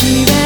では